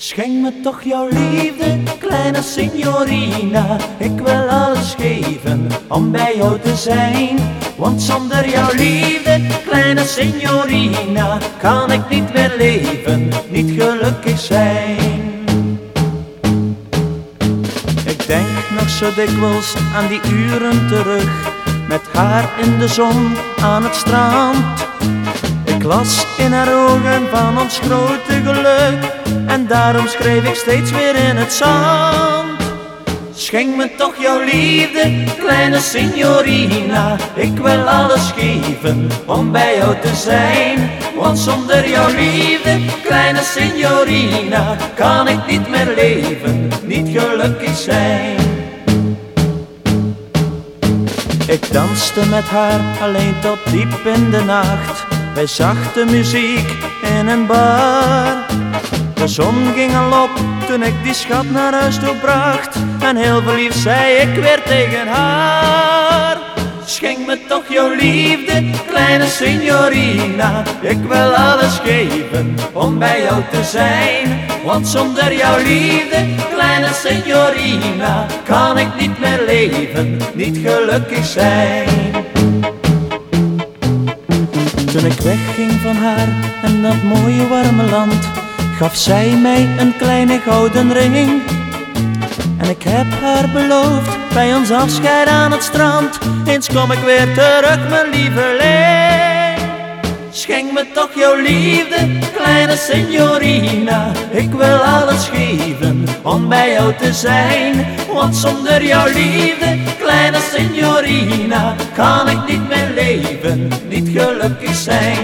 Schenk me toch jouw liefde, kleine signorina. Ik wil alles geven om bij jou te zijn. Want zonder jouw liefde, kleine signorina, kan ik niet meer leven, niet gelukkig zijn. Ik denk nog zo dikwijls aan die uren terug, met haar in de zon aan het strand. Ik las in haar ogen van ons grote geluk en daarom schreef ik steeds weer in het zand. Schenk me toch jouw liefde, kleine signorina. Ik wil alles geven om bij jou te zijn. Want zonder jouw liefde, kleine signorina, kan ik niet meer leven, niet gelukkig zijn. Ik danste met haar alleen tot diep in de nacht, bij zachte muziek in een bar. Zon ging al op toen ik die schat naar huis toe bracht. En heel verliefd zei ik weer tegen haar. Schenk me toch jouw liefde, kleine signorina. Ik wil alles geven om bij jou te zijn. Want zonder jouw liefde, kleine signorina, kan ik niet meer leven, niet gelukkig zijn. Toen ik wegging van haar en dat mooie warme land gaf zij mij een kleine gouden ring. En ik heb haar beloofd bij ons afscheid aan het strand. Eens kom ik weer terug, mijn lieveling. Schenk me toch jouw liefde, kleine signorina. Ik wil alles geven om bij jou te zijn. Want zonder jouw liefde, kleine signorina, kan ik niet meer leven, niet gelukkig zijn.